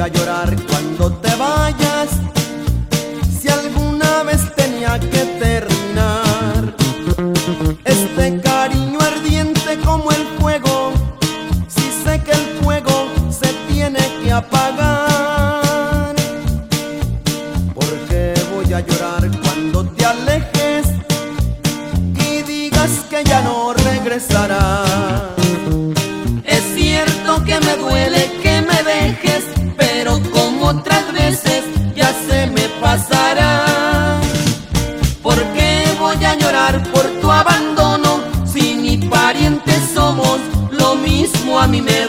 a llorar cuando te vayas. Si alguna vez tenía que terminar este cariño ardiente como el fuego, si sé que el fuego se tiene que apagar. Porque voy a llorar cuando te alejes y digas que ya no regresarás. Es cierto que me duele otras veces ya se me pasará. ¿Por qué voy a llorar por tu abandono si ni parientes somos? Lo mismo a mí me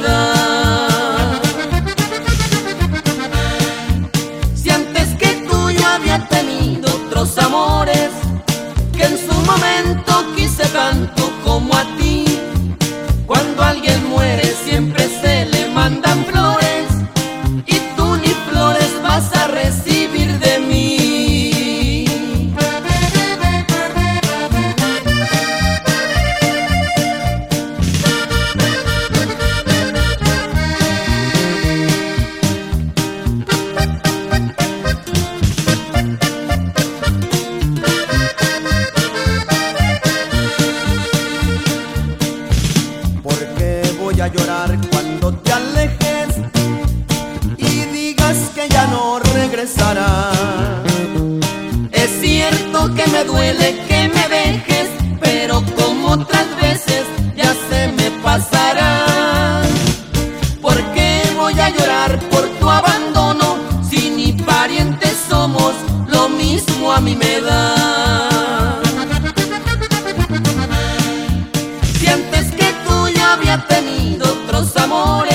Es cierto que me duele que me dejes, pero como otras veces ya se me pasará. ¿Por qué voy a llorar por tu abandono si ni parientes somos? Lo mismo a mí me da. Si antes que tú ya había tenido otros amores